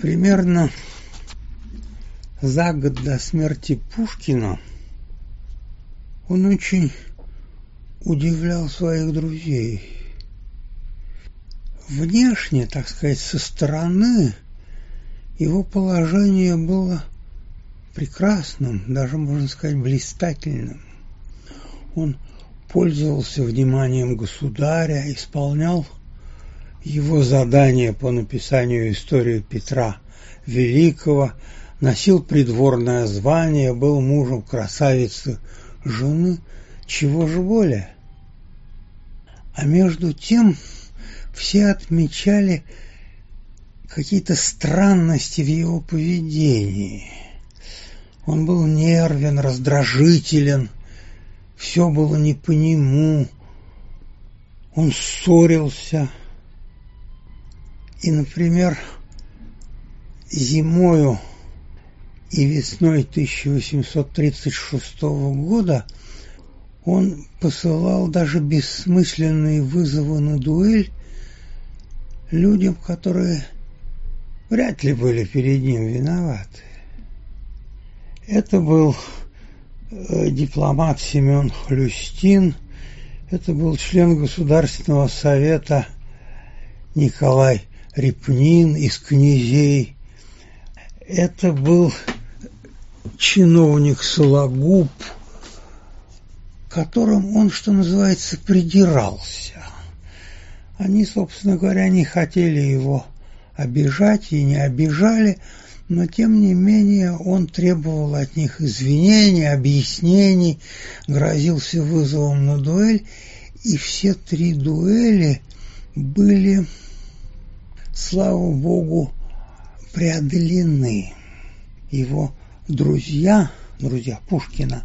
Примерно за год до смерти Пушкина он очень удивлял своих друзей. Внешне, так сказать, со стороны его положение было прекрасным, даже, можно сказать, блистательным. Он пользовался вниманием государя, исполнял его задания по написанию истории Петра Великого, носил придворное звание, был мужем красавицы жены, чего же более. А между тем все отмечали какие-то странности в его поведении. Он был нервен, раздражителен, все было не по нему, он ссорился. И, например, зимою и весной 1836 года он посылал даже бессмысленные вызовы на дуэль людям, которые вряд ли были перед ним виноваты. Это был э, дипломат Семен Хлюстин, это был член Государственного совета Николай Репнин из князей, это был чиновник Сологуб, которым он, что называется, придирался. Они, собственно говоря, не хотели его обижать и не обижали, но тем не менее он требовал от них извинений, объяснений, грозился вызовом на дуэль, и все три дуэли были, слава богу, преодолены. Его друзья, друзья Пушкина,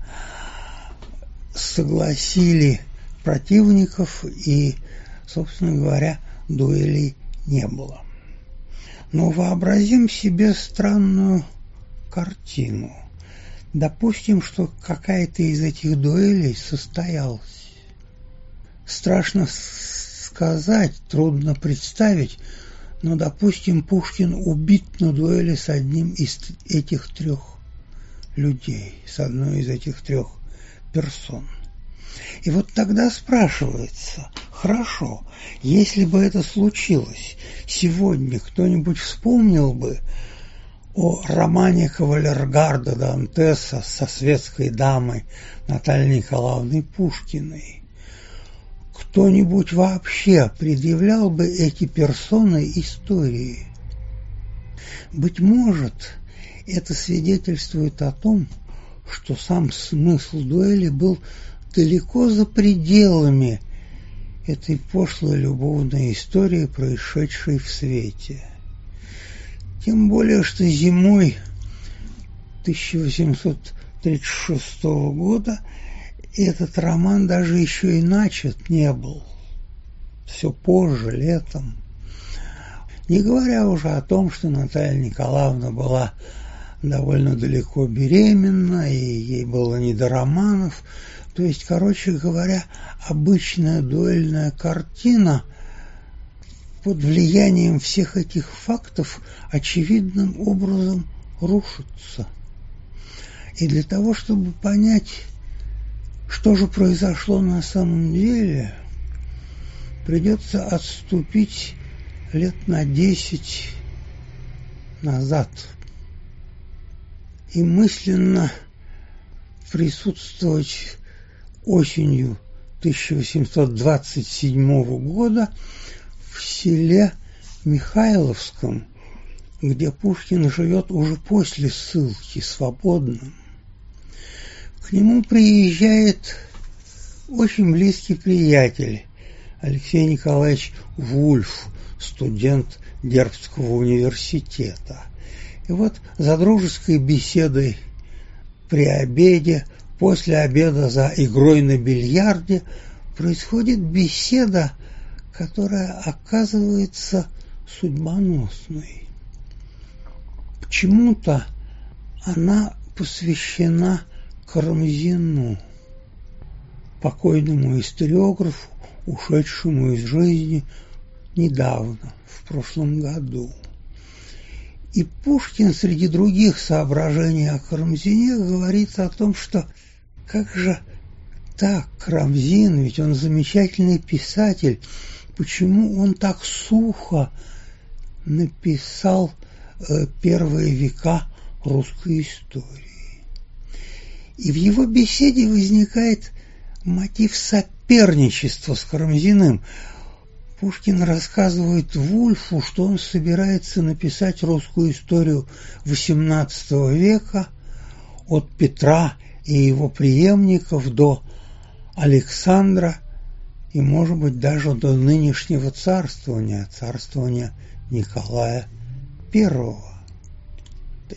согласили противников и, собственно говоря, дуэлей не было. Но вообразим себе странную картину. Допустим, что какая-то из этих дуэлей состоялась. Страшно сказать, трудно представить, но, допустим, Пушкин убит на дуэли с одним из этих трех людей, с одной из этих трех персон. И вот тогда спрашивается, хорошо, если бы это случилось, сегодня кто-нибудь вспомнил бы о романе кавалергарда Дантеса со светской дамой Натальей Николаевной Пушкиной? Кто-нибудь вообще предъявлял бы эти персоны истории? Быть может, это свидетельствует о том, что сам смысл дуэли был далеко за пределами этой пошлой любовной истории, происшедшей в свете. Тем более, что зимой 1836 года этот роман даже еще и начат не был. Все позже, летом. Не говоря уже о том, что Наталья Николаевна была довольно далеко беременна, и ей было не до романов. То есть, короче говоря, обычная дуэльная картина под влиянием всех этих фактов очевидным образом рушится. И для того, чтобы понять, что же произошло на самом деле, придется отступить лет на десять назад и мысленно присутствовать осенью 1827 года в селе Михайловском, где Пушкин живет уже после ссылки, свободным. К нему приезжает очень близкий приятель Алексей Николаевич Вульф, студент Дербского университета. И вот за дружеской беседой при обеде, после обеда за игрой на бильярде происходит беседа, которая оказывается судьбоносной. Почему-то она посвящена Карамзину, покойному историографу, ушедшему из жизни недавно, в прошлом году. И Пушкин среди других соображений о Карамзине говорит о том, что как же так, Карамзин, ведь он замечательный писатель, почему он так сухо написал э, первые века русской истории. И в его беседе возникает мотив соперничества с Карамзиным. Пушкин рассказывает Вульфу, что он собирается написать русскую историю XVIII века от Петра и его преемников до Александра и, может быть, даже до нынешнего царствования, царствования Николая I.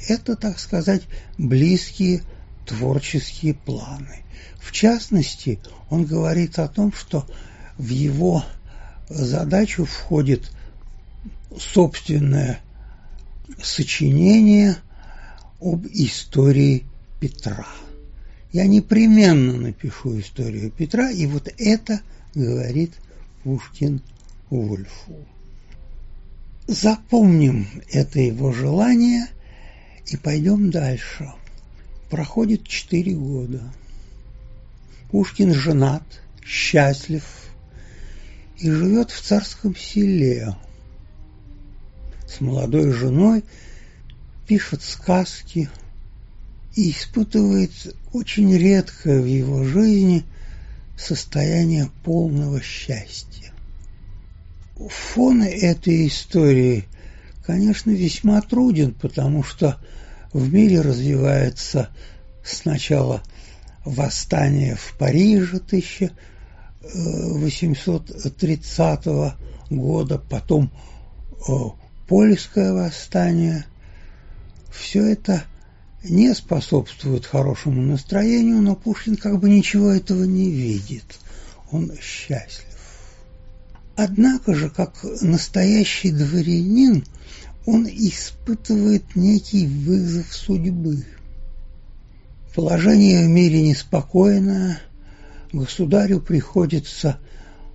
Это, так сказать, близкие творческие планы. В частности, он говорит о том, что в его задачу входит собственное сочинение об истории Петра. Я непременно напишу историю Петра, и вот это говорит Пушкин Вольфу. Запомним это его желание и пойдем дальше. Проходит четыре года. Пушкин женат, счастлив, и живет в царском селе. С молодой женой пишет сказки и испытывает очень редкое в его жизни состояние полного счастья. Фон этой истории, конечно, весьма труден, потому что в мире развивается сначала восстание в Париже 1000 830 года, потом польское восстание. Все это не способствует хорошему настроению, но Пушкин как бы ничего этого не видит. Он счастлив. Однако же, как настоящий дворянин, он испытывает некий вызов судьбы. Положение в мире неспокойное, государю приходится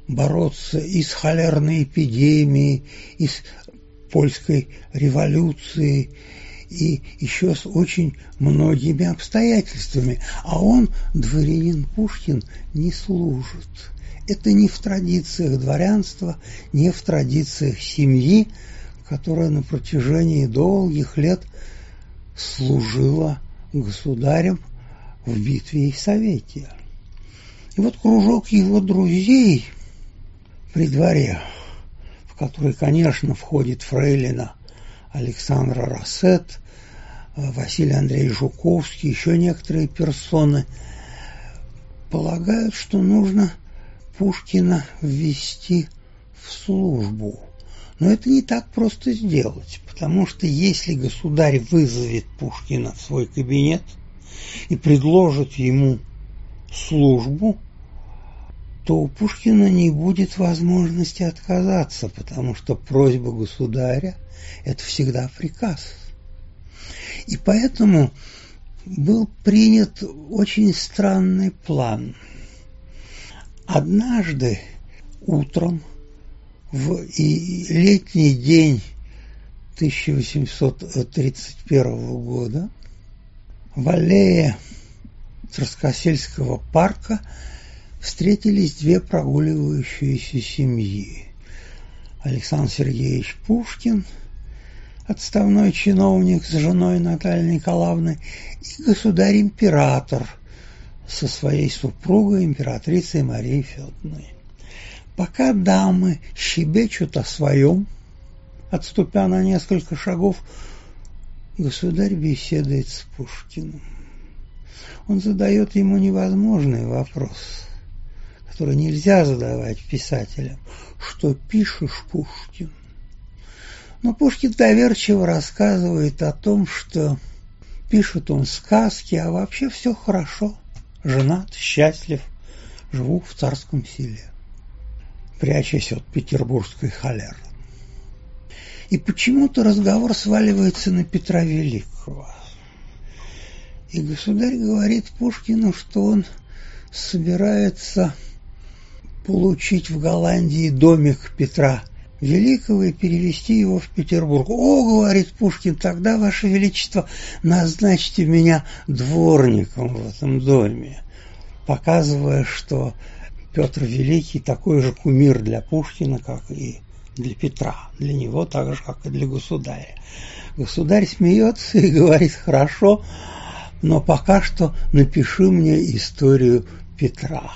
бороться и с холерной эпидемией, и с польской революцией, и еще с очень многими обстоятельствами. А он, дворянин Пушкин, не служит. Это не в традициях дворянства, не в традициях семьи, которая на протяжении долгих лет служила государем в битве и совете. И вот кружок его друзей при дворе, в который, конечно, входит Фрейлина Александра Рассет, Василий Андрей Жуковский, еще некоторые персоны, полагают, что нужно Пушкина ввести в службу. Но это не так просто сделать, потому что если государь вызовет Пушкина в свой кабинет и предложит ему службу, то у Пушкина не будет возможности отказаться, потому что просьба государя – это всегда приказ. И поэтому был принят очень странный план. Однажды утром в летний день 1831 года в аллее Царскосельского парка встретились две прогуливающиеся семьи. Александр Сергеевич Пушкин, отставной чиновник с женой Натальей Николаевной, и государь-император со своей супругой, императрицей Марией Федоровной. Пока дамы щебечут о своем, отступя на несколько шагов, государь беседует с Пушкиным он задает ему невозможный вопрос, который нельзя задавать писателям. Что пишешь, Пушкин? Но Пушкин доверчиво рассказывает о том, что пишет он сказки, а вообще все хорошо. Женат, счастлив, живу в царском селе, прячась от петербургской холеры. И почему-то разговор сваливается на Петра Великого. И государь говорит Пушкину, что он собирается получить в Голландии домик Петра Великого и перевести его в Петербург. «О, — говорит Пушкин, — тогда, Ваше Величество, назначьте меня дворником в этом доме», показывая, что Петр Великий такой же кумир для Пушкина, как и для Петра, для него так же, как и для государя. Государь смеется и говорит, хорошо, но пока что напиши мне историю Петра.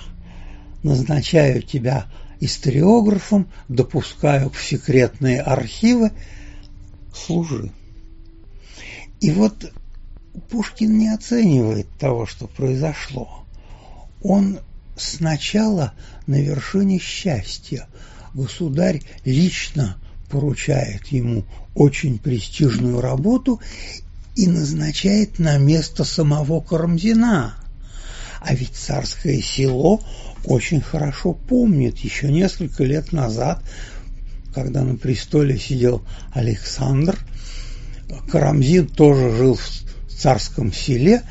Назначаю тебя историографом, допускаю в секретные архивы, служи. И вот Пушкин не оценивает того, что произошло. Он сначала на вершине счастья. Государь лично поручает ему очень престижную работу и назначает на место самого Карамзина. А ведь царское село очень хорошо помнит еще несколько лет назад, когда на престоле сидел Александр, Карамзин тоже жил в царском селе,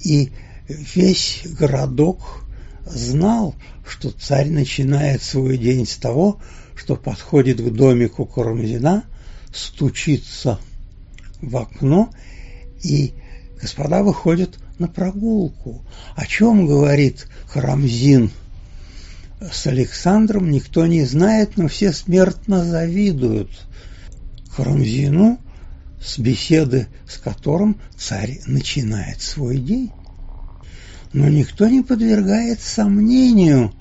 и весь городок знал, что царь начинает свой день с того, что подходит к домику Карамзина, стучится в окно, и господа выходят на прогулку. О чем говорит Карамзин с Александром, никто не знает, но все смертно завидуют. Карамзину, с беседы с которым царь начинает свой день но никто не подвергает сомнению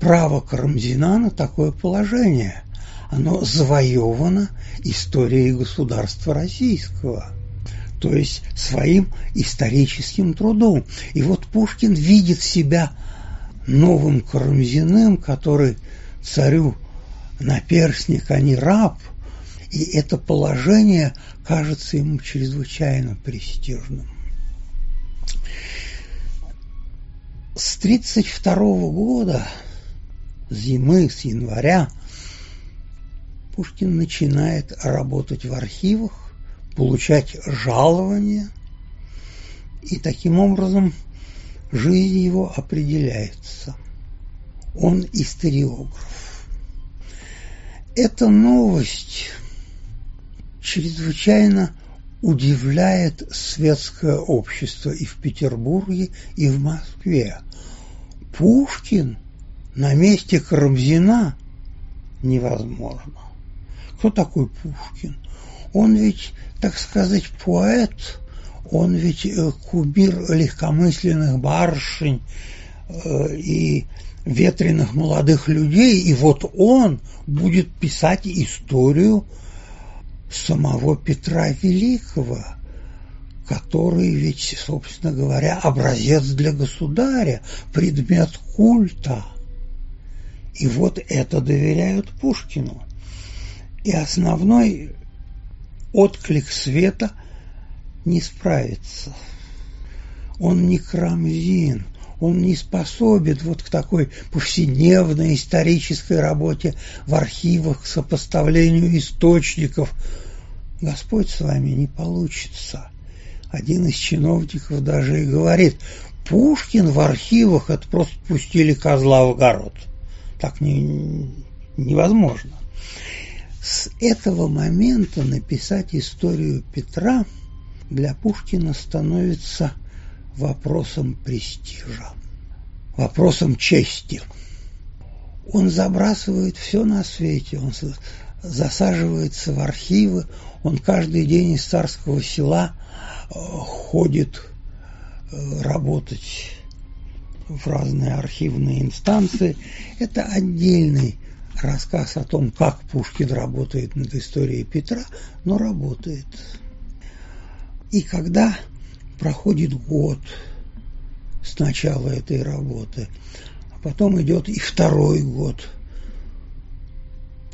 право Карамзина на такое положение. Оно завоевано историей государства российского, то есть своим историческим трудом. И вот Пушкин видит себя новым Карамзиным, который царю наперсник, а не раб, и это положение кажется ему чрезвычайно престижным с 1932 года, зимы, с января, Пушкин начинает работать в архивах, получать жалования, и таким образом жизнь его определяется. Он историограф. Эта новость чрезвычайно удивляет светское общество и в Петербурге, и в Москве. Пушкин на месте Карамзина невозможно. Кто такой Пушкин? Он ведь, так сказать, поэт, он ведь э, кубир легкомысленных барышень э, и ветреных молодых людей, и вот он будет писать историю самого Петра Великого, который ведь, собственно говоря, образец для государя, предмет культа. И вот это доверяют Пушкину. И основной отклик света не справится. Он не Крамзин, он не способен вот к такой повседневной исторической работе в архивах, к сопоставлению источников. Господь с вами не получится. Один из чиновников даже и говорит, Пушкин в архивах это просто пустили козла в огород. Так не, невозможно. С этого момента написать историю Петра для Пушкина становится вопросом престижа, вопросом чести. Он забрасывает все на свете, он засаживается в архивы, он каждый день из царского села э, ходит э, работать в разные архивные инстанции. Это отдельный рассказ о том, как Пушкин работает над историей Петра, но работает. И когда проходит год с начала этой работы, а потом идет и второй год.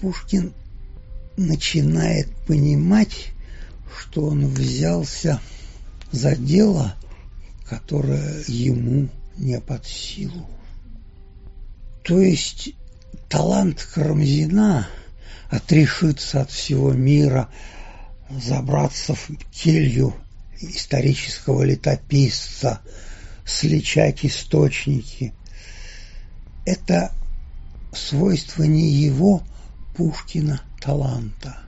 Пушкин начинает понимать, что он взялся за дело, которое ему не под силу. То есть талант Карамзина отрешиться от всего мира, забраться в келью исторического летописца, сличать источники. Это свойство не его Пушкина таланта.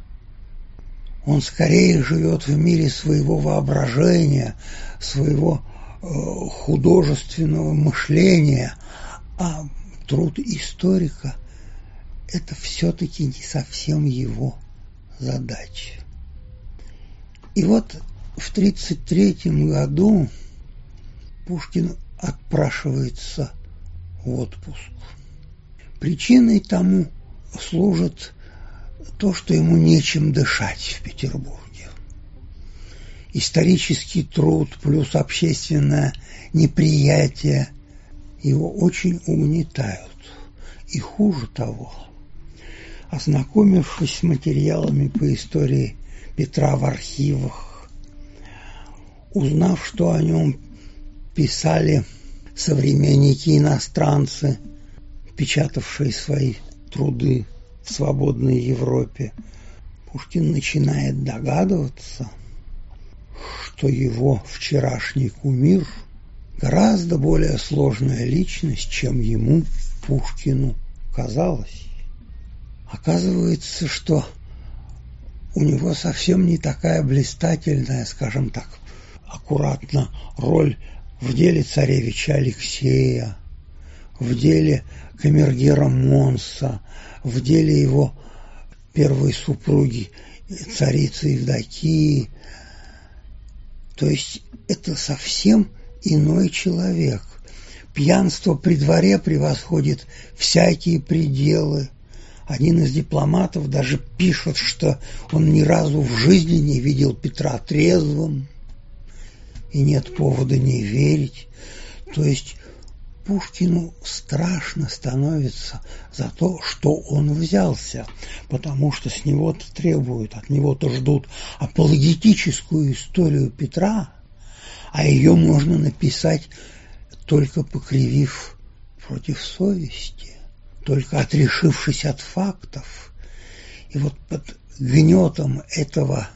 Он скорее живет в мире своего воображения, своего э, художественного мышления, а труд историка – это все-таки не совсем его задача. И вот в 1933 году Пушкин отпрашивается в отпуск. Причиной тому служит то, что ему нечем дышать в Петербурге. Исторический труд плюс общественное неприятие его очень угнетают. И хуже того, ознакомившись с материалами по истории Петра в архивах, узнав, что о нем писали современники-иностранцы, печатавшие свои труды в свободной Европе, Пушкин начинает догадываться, что его вчерашний кумир гораздо более сложная личность, чем ему, Пушкину, казалось. Оказывается, что у него совсем не такая блистательная, скажем так, аккуратно, роль в деле царевича Алексея, в деле камергера Монса, в деле его первой супруги, царицы Евдокии. То есть это совсем иной человек. Пьянство при дворе превосходит всякие пределы. Один из дипломатов даже пишет, что он ни разу в жизни не видел Петра трезвым, и нет повода не верить. То есть Пушкину страшно становится за то, что он взялся, потому что с него-то требуют, от него-то ждут апологетическую историю Петра, а ее можно написать только покривив против совести, только отрешившись от фактов. И вот под гнетом этого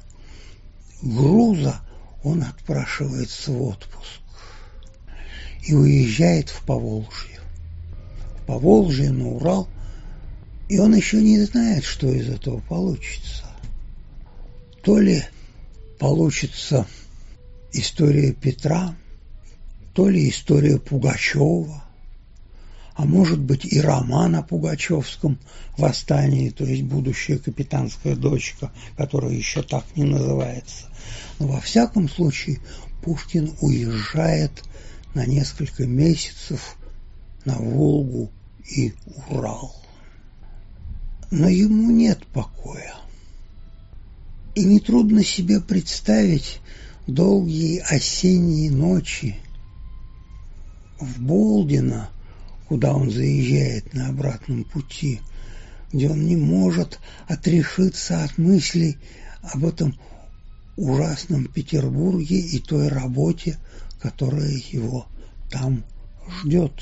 груза он отпрашивается в отпуск и уезжает в Поволжье. В Поволжье на Урал, и он еще не знает, что из этого получится. То ли получится история Петра, то ли история Пугачева, а может быть и роман о Пугачевском восстании, то есть будущая капитанская дочка, которая еще так не называется. Но во всяком случае Пушкин уезжает на несколько месяцев на Волгу и Урал. Но ему нет покоя. И нетрудно себе представить долгие осенние ночи в Болдино, куда он заезжает на обратном пути, где он не может отрешиться от мыслей об этом ужасном Петербурге и той работе, которая его там ждет.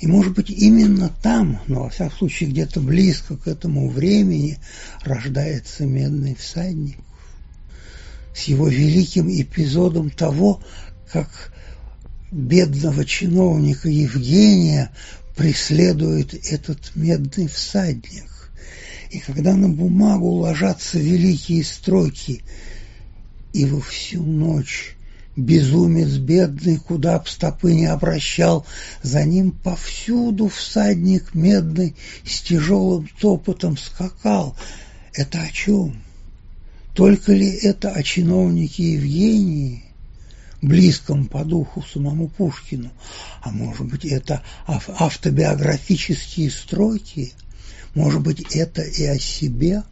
И, может быть, именно там, но, во всяком случае, где-то близко к этому времени рождается медный всадник с его великим эпизодом того, как бедного чиновника Евгения преследует этот медный всадник. И когда на бумагу ложатся великие строки, и во всю ночь Безумец бедный, куда б стопы не обращал, За ним повсюду всадник медный С тяжелым топотом скакал. Это о чем? Только ли это о чиновнике Евгении, близком по духу самому Пушкину? А может быть, это автобиографические строки? Может быть, это и о себе?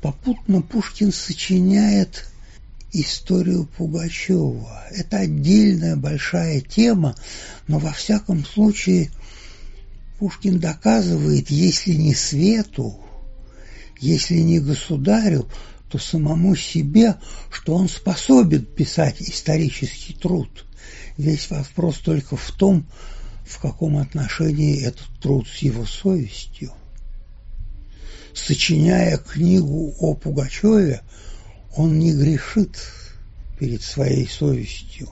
Попутно Пушкин сочиняет историю Пугачева. Это отдельная большая тема, но во всяком случае Пушкин доказывает, если не свету, если не государю, то самому себе, что он способен писать исторический труд. Весь вопрос только в том, в каком отношении этот труд с его совестью. Сочиняя книгу о Пугачеве, он не грешит перед своей совестью.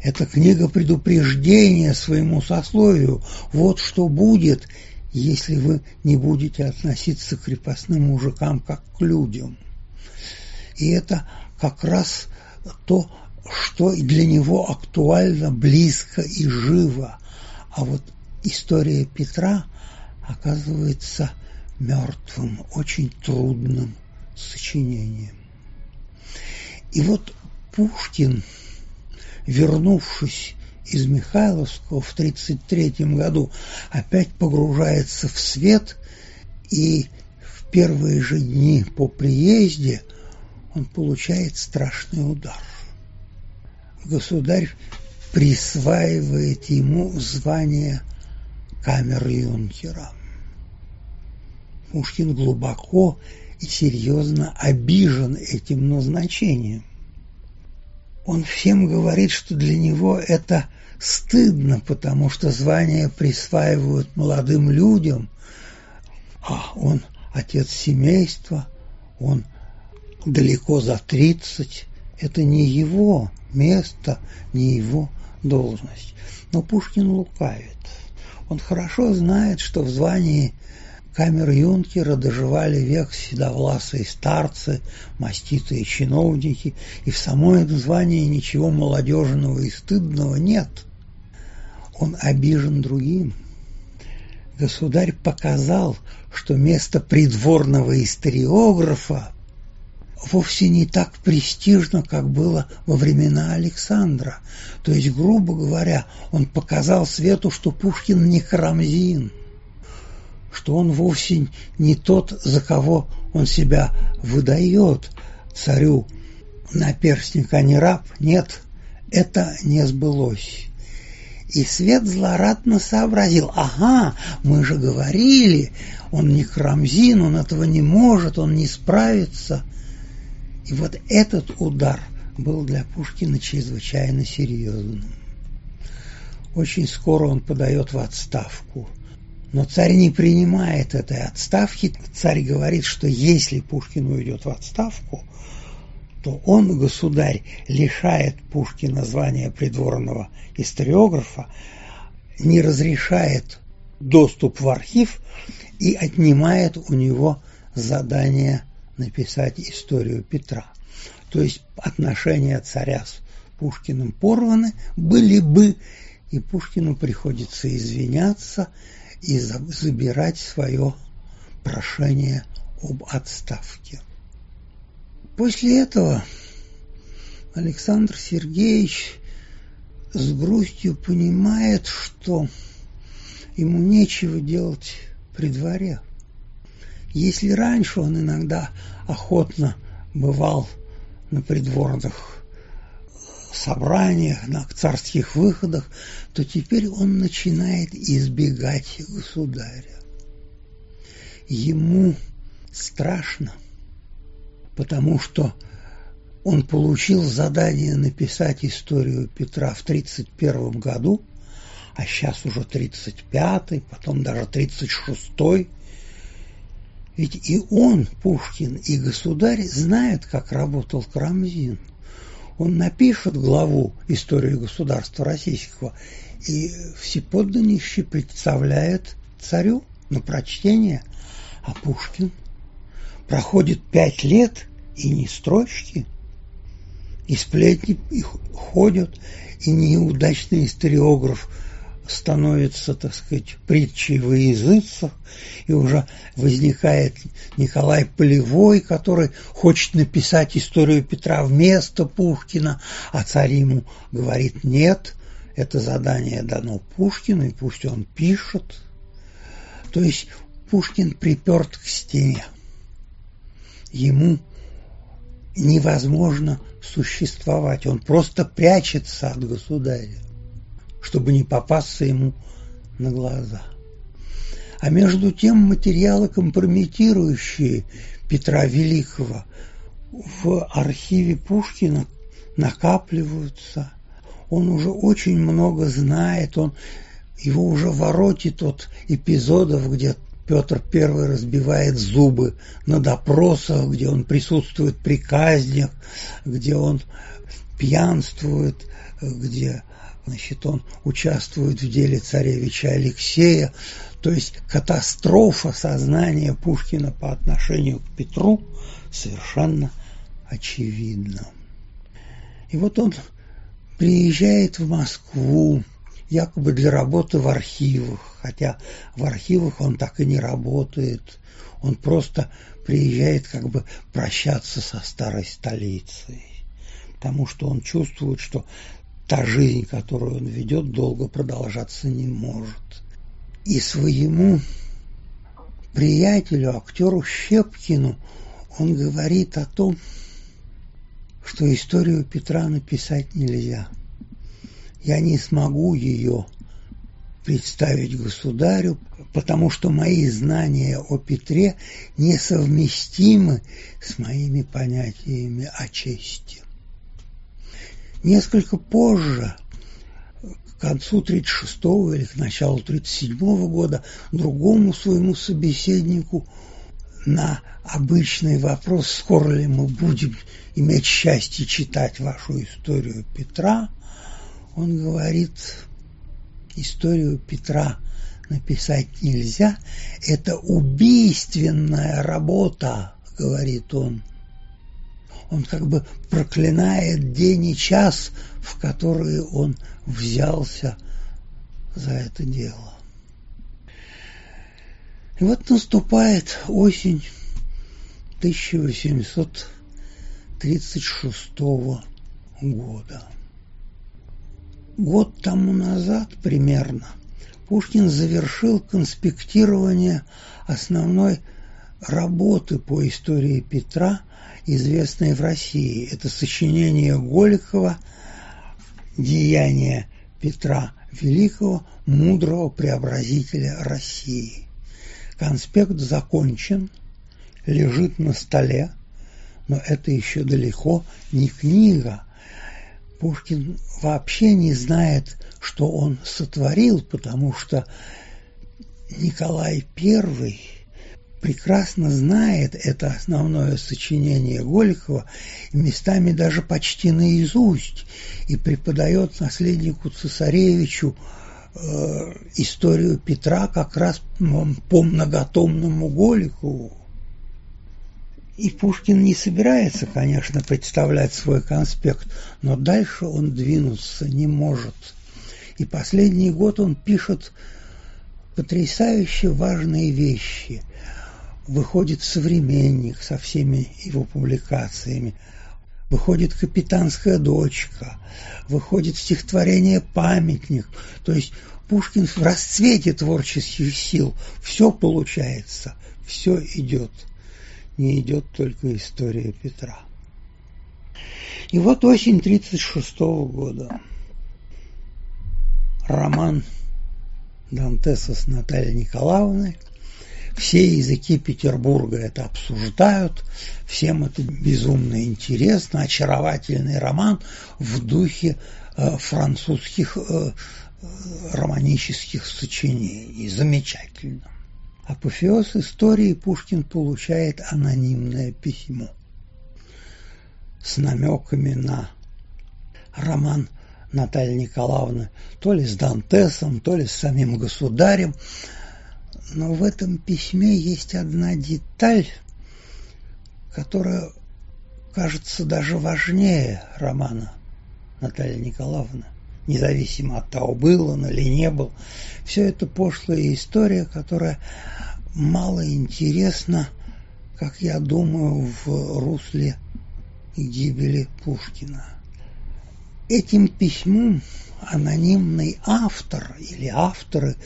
Это книга предупреждения своему сословию. Вот что будет, если вы не будете относиться к крепостным мужикам как к людям. И это как раз то, что для него актуально, близко и живо. А вот история Петра оказывается мертвым, очень трудным сочинением. И вот Пушкин, вернувшись из Михайловского в 1933 году, опять погружается в свет, и в первые же дни по приезде он получает страшный удар. Государь присваивает ему звание камер-юнкера. Пушкин глубоко и серьезно обижен этим назначением. Он всем говорит, что для него это стыдно, потому что звание присваивают молодым людям, а он отец семейства, он далеко за тридцать, это не его место, не его должность. Но Пушкин лукавит. Он хорошо знает, что в звании камер-юнкера доживали век седовласые старцы, маститые чиновники, и в самой этом звании ничего молодежного и стыдного нет. Он обижен другим. Государь показал, что место придворного историографа вовсе не так престижно, как было во времена Александра. То есть, грубо говоря, он показал свету, что Пушкин не Карамзин, что он вовсе не тот, за кого он себя выдает царю наперстник, а не раб. Нет, это не сбылось. И Свет злорадно сообразил, ага, мы же говорили, он не Крамзин, он этого не может, он не справится – и вот этот удар был для Пушкина чрезвычайно серьезным. Очень скоро он подает в отставку. Но царь не принимает этой отставки. Царь говорит, что если Пушкин уйдет в отставку, то он, государь, лишает Пушкина звания придворного историографа, не разрешает доступ в архив и отнимает у него задание написать историю Петра. То есть отношения царя с Пушкиным порваны были бы, и Пушкину приходится извиняться и забирать свое прошение об отставке. После этого Александр Сергеевич с грустью понимает, что ему нечего делать при дворе. Если раньше он иногда охотно бывал на придворных собраниях, на царских выходах, то теперь он начинает избегать государя. Ему страшно, потому что он получил задание написать историю Петра в 1931 году, а сейчас уже 35-й, потом даже 36-й, ведь и он, Пушкин, и государь знают, как работал Карамзин. Он напишет главу «Историю государства российского» и всеподданнейше представляет царю на прочтение. А Пушкин проходит пять лет и не строчки, и сплетни ходят, и неудачный историограф – становится, так сказать, притчей во языцах, и уже возникает Николай Полевой, который хочет написать историю Петра вместо Пушкина, а царь ему говорит «нет, это задание дано Пушкину, и пусть он пишет». То есть Пушкин приперт к стене. Ему невозможно существовать, он просто прячется от государя чтобы не попасться ему на глаза. А между тем материалы, компрометирующие Петра Великого, в архиве Пушкина накапливаются. Он уже очень много знает, он его уже воротит от эпизодов, где Петр I разбивает зубы на допросах, где он присутствует при казнях, где он пьянствует, где Значит, он участвует в деле царевича Алексея. То есть катастрофа сознания Пушкина по отношению к Петру совершенно очевидна. И вот он приезжает в Москву, якобы для работы в архивах, хотя в архивах он так и не работает, он просто приезжает как бы прощаться со старой столицей, потому что он чувствует, что та жизнь, которую он ведет, долго продолжаться не может. И своему приятелю, актеру Щепкину, он говорит о том, что историю Петра написать нельзя. Я не смогу ее представить государю, потому что мои знания о Петре несовместимы с моими понятиями о чести. Несколько позже, к концу 36-го или к началу 37-го года, другому своему собеседнику на обычный вопрос, скоро ли мы будем иметь счастье читать вашу историю Петра, он говорит, историю Петра написать нельзя, это убийственная работа, говорит он. Он как бы проклинает день и час, в которые он взялся за это дело. И вот наступает осень 1836 года. Год тому назад примерно Пушкин завершил конспектирование основной работы по истории Петра, известной в России. Это сочинение Голикова «Деяния Петра Великого, мудрого преобразителя России». Конспект закончен, лежит на столе, но это еще далеко не книга, Пушкин вообще не знает, что он сотворил, потому что Николай I прекрасно знает это основное сочинение Голикова, местами даже почти наизусть, и преподает наследнику цесаревичу э, историю Петра как раз по многотомному Голикову. И Пушкин не собирается, конечно, представлять свой конспект, но дальше он двинуться не может. И последний год он пишет потрясающе важные вещи. Выходит «Современник» со всеми его публикациями, выходит «Капитанская дочка», выходит стихотворение «Памятник». То есть Пушкин в расцвете творческих сил. Все получается, все идет не идет только история Петра. И вот осень 1936 года. Роман Дантеса с Натальей Николаевной. Все языки Петербурга это обсуждают, всем это безумно интересно, очаровательный роман в духе э, французских э, э романических сочинений. Замечательно. Апофеоз истории Пушкин получает анонимное письмо с намеками на роман Натальи Николаевны, то ли с Дантесом, то ли с самим государем. Но в этом письме есть одна деталь, которая кажется даже важнее романа Натальи Николаевны независимо от того, был он или не был. Все это пошлая история, которая мало интересна, как я думаю, в русле гибели Пушкина. Этим письмом анонимный автор или авторы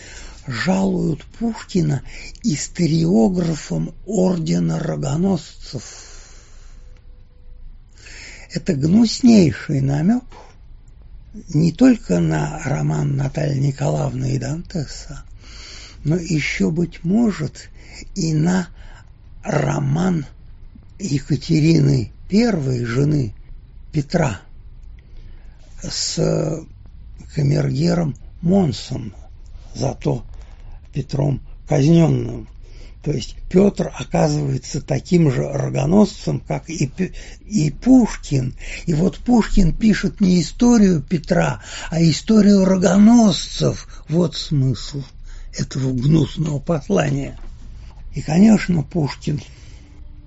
жалуют Пушкина историографом ордена рогоносцев. Это гнуснейший намек – не только на роман Натальи Николаевны и Дантеса, но еще, быть может, и на роман Екатерины I, жены Петра, с камергером Монсом, зато Петром казненным. То есть Петр оказывается таким же рогоносцем, как и, и Пушкин. И вот Пушкин пишет не историю Петра, а историю рогоносцев. Вот смысл этого гнусного послания. И, конечно, Пушкин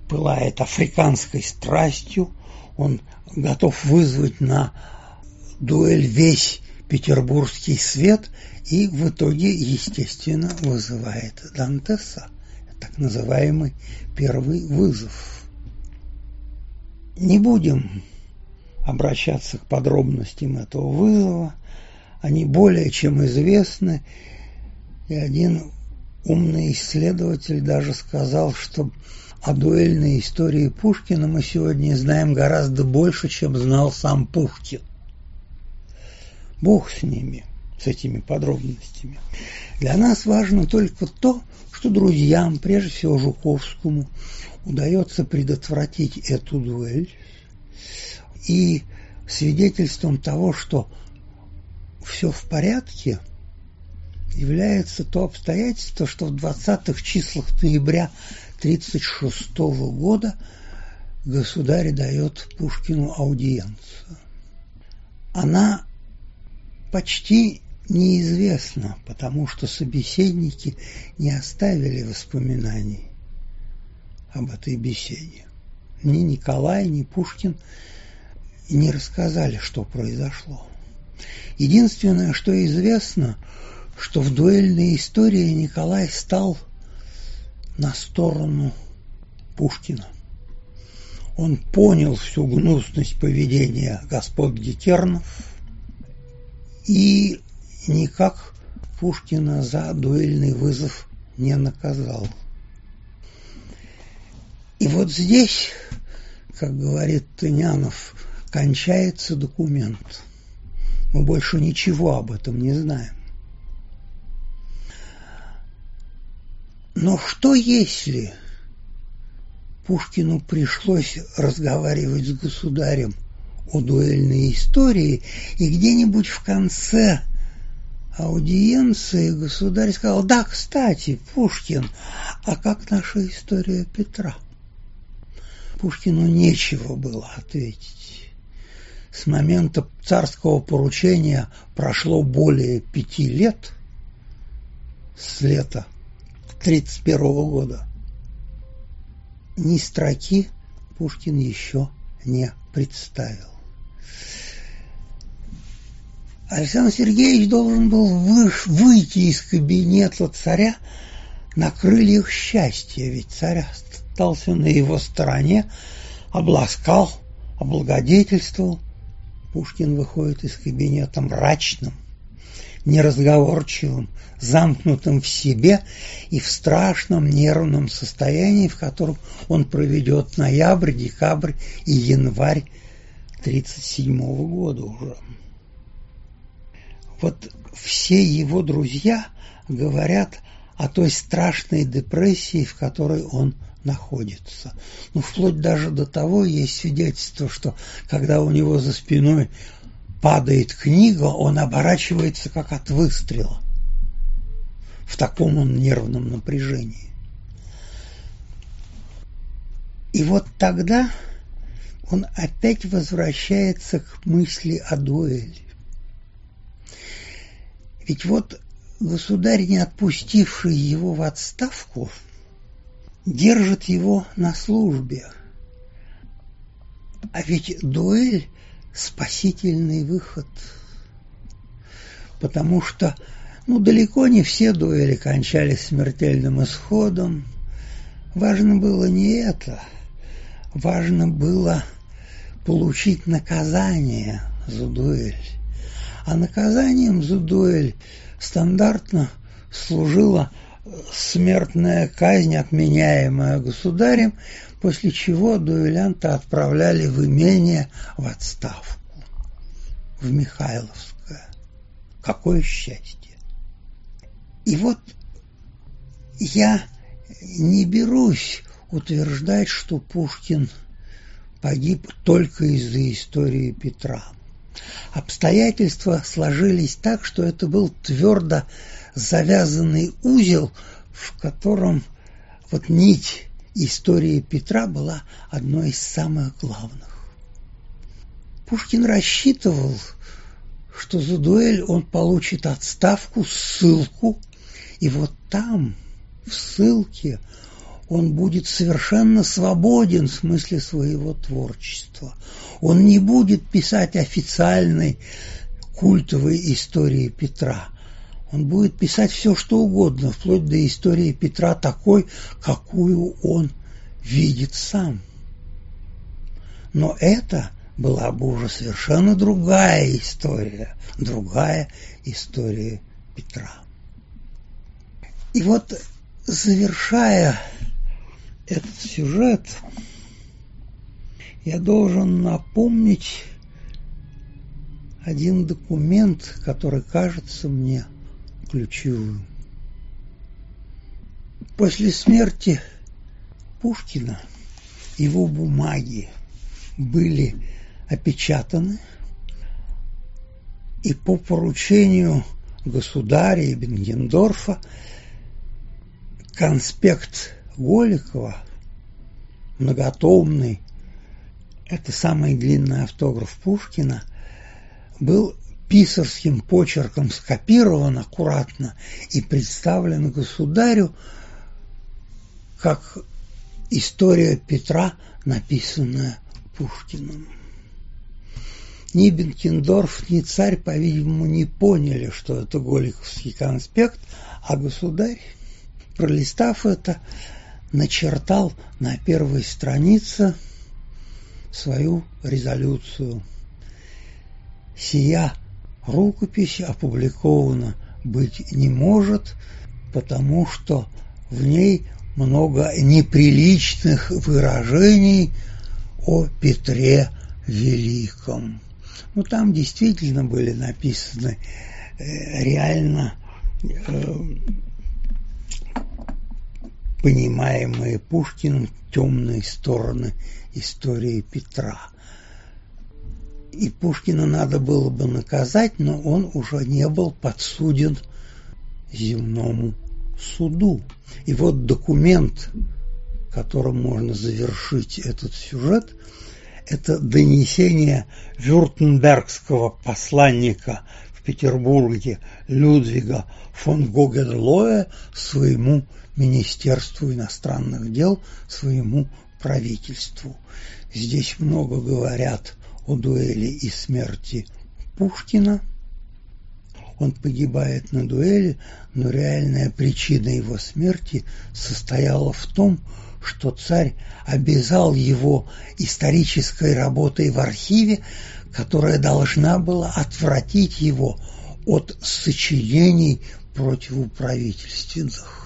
пылает африканской страстью, он готов вызвать на дуэль весь петербургский свет и в итоге, естественно, вызывает Дантеса, так называемый первый вызов. Не будем обращаться к подробностям этого вызова, они более чем известны, и один умный исследователь даже сказал, что о дуэльной истории Пушкина мы сегодня знаем гораздо больше, чем знал сам Пушкин. Бог с ними, с этими подробностями. Для нас важно только то, что друзьям, прежде всего Жуковскому, удается предотвратить эту дуэль. И свидетельством того, что все в порядке, является то обстоятельство, что в 20-х числах ноября 1936 года государь дает Пушкину аудиенцию. Она почти неизвестна, потому что собеседники не оставили воспоминаний об этой беседе. Ни Николай, ни Пушкин не рассказали, что произошло. Единственное, что известно, что в дуэльной истории Николай стал на сторону Пушкина. Он понял всю гнусность поведения господ Гетернов и никак Пушкина за дуэльный вызов не наказал. И вот здесь, как говорит Тынянов, кончается документ. Мы больше ничего об этом не знаем. Но что если Пушкину пришлось разговаривать с государем о дуэльной истории, и где-нибудь в конце аудиенции государь сказал, да, кстати, Пушкин, а как наша история Петра? Пушкину нечего было ответить. С момента царского поручения прошло более пяти лет, с лета 1931 года. Ни строки Пушкин еще не представил. Александр Сергеевич должен был выйти из кабинета царя на крыльях счастья, ведь царь остался на его стороне, обласкал, облагодетельствовал. Пушкин выходит из кабинета мрачным, неразговорчивым, замкнутым в себе и в страшном нервном состоянии, в котором он проведет ноябрь, декабрь и январь 1937 года уже. Вот все его друзья говорят о той страшной депрессии, в которой он находится. Ну, вплоть даже до того есть свидетельство, что когда у него за спиной падает книга, он оборачивается как от выстрела. В таком он нервном напряжении. И вот тогда он опять возвращается к мысли о дуэли. Ведь вот государь, не отпустивший его в отставку, держит его на службе. А ведь дуэль спасительный выход. Потому что ну, далеко не все дуэли кончались смертельным исходом. Важно было не это. Важно было получить наказание за дуэль. А наказанием за дуэль стандартно служила смертная казнь, отменяемая государем, после чего дуэлянта отправляли в имение в отставку, в Михайловское. Какое счастье! И вот я не берусь утверждать, что Пушкин погиб только из-за истории Петра. Обстоятельства сложились так, что это был твердо завязанный узел, в котором вот нить истории Петра была одной из самых главных. Пушкин рассчитывал, что за дуэль он получит отставку, ссылку И вот там, в ссылке, он будет совершенно свободен в смысле своего творчества. Он не будет писать официальной культовой истории Петра. Он будет писать все, что угодно, вплоть до истории Петра такой, какую он видит сам. Но это была бы уже совершенно другая история, другая история Петра. И вот, завершая этот сюжет, я должен напомнить один документ, который кажется мне ключевым. После смерти Пушкина его бумаги были опечатаны, и по поручению государя и Бенгендорфа конспект Голикова, многотомный, это самый длинный автограф Пушкина, был писарским почерком скопирован аккуратно и представлен государю как история Петра, написанная Пушкиным. Ни Бенкендорф, ни царь, по-видимому, не поняли, что это Голиковский конспект, а государь, пролистав это, начертал на первой странице свою резолюцию. Сия рукопись опубликована быть не может, потому что в ней много неприличных выражений о Петре Великом. Ну, там действительно были написаны э, реально э, понимаемые Пушкиным темные стороны истории Петра. И Пушкина надо было бы наказать, но он уже не был подсуден земному суду. И вот документ, которым можно завершить этот сюжет, это донесение вюртембергского посланника в Петербурге Людвига фон Гогенлоя своему Министерству иностранных дел, своему правительству. Здесь много говорят о дуэли и смерти Пушкина. Он погибает на дуэли, но реальная причина его смерти состояла в том, что царь обязал его исторической работой в архиве, которая должна была отвратить его от сочинений противуправительственных.